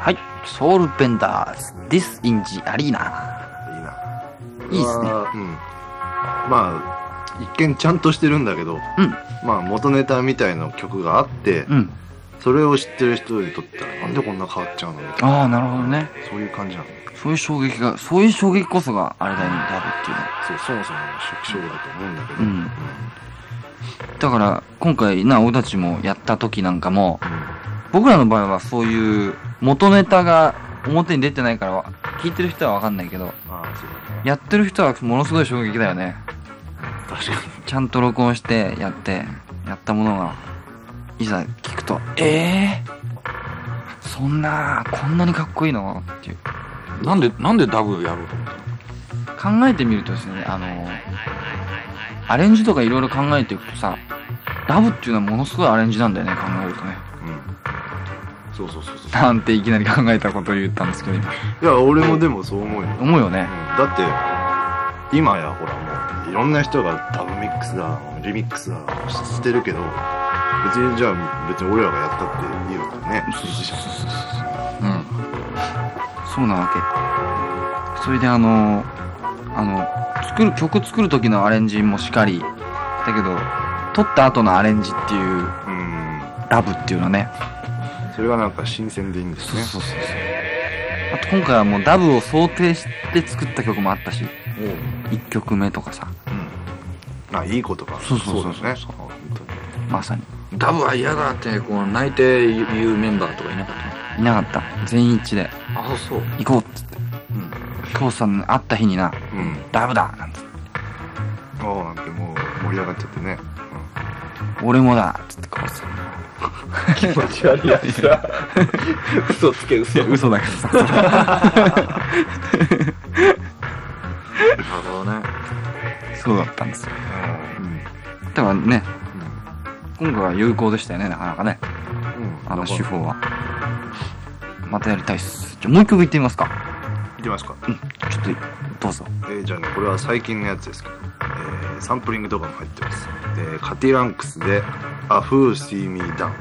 はい。ソウルベンダーズ、This in the Arena。いいな。いいっすねうん。まあ、一見ちゃんとしてるんだけど、うん。まあ元ネタみたいな曲があって、うん。それを知ってる人にとったら、なんでこんな変わっちゃうのみたいな。ああ、なるほどね。そういう感じなの。そういう衝撃が、そういう衝撃こそがあれだよね、ダブっていうのは。そう、そもそも初期衝動だと思うんだけど。うんだから、今回な、俺たちもやった時なんかも、僕らの場合はそういう元ネタが表に出てないからわ、聞いてる人はわかんないけど、ああ、そうだね。やってる人はものすごい衝撃だよね。確かに。ちゃんと録音してやって、やったものが、いざ聞くと、ええー、そんな、こんなにかっこいいの？っていう。なんで、なんでダブやろうと思った考えてみるとですね、あの、アレンジとかいろいろ考えていくとさ、ダブっていうのはものすごいアレンジなんだよね、考えるとね。うん。そうそうそうそう。なんていきなり考えたことを言ったんですけど、今。いや、俺もでもそう思うよ。思うよね。だって今やほらもういろんな人がダブミックスだリミックスだししてるけど別にじゃあ別に俺らがやったっていいわけねミュージシャンうん。そうなわけ。それであの、あの、作る、曲作る時のアレンジもしかり、だけど、撮った後のアレンジっていう、うんラブっていうのはね。それがなんか新鮮でいいんですね。そうそうそう。あと今回はもうダブを想定して作った曲もあったし、1曲目とかさ、うん。あいいことか。そうそうそうそう。だね。本まさに。ダブは嫌だって、こう、泣いて言うメンバーとかいなかった？いなかった。全員一致で、のあ、そう。行こうっつって。今日さん会った日にな、うん。ダブだなんつって。ああなんてもう盛り上がっちゃってね、俺もだっつってこうさ。気持ち悪いやつだ 嘘つけ嘘嘘だけどさ。なるほどね。そうだったんですよ。だからね、今回は有効でしたよね、なかなかね。うんあの手法は。またやりたいっす。じゃあもう一曲いってみますか。いきますか、ちょっと、どうぞ。えーじゃあねこれは最近のやつですけど、えーサンプリングとかも入ってます、えーカティランクスで「アフーシーミーダウン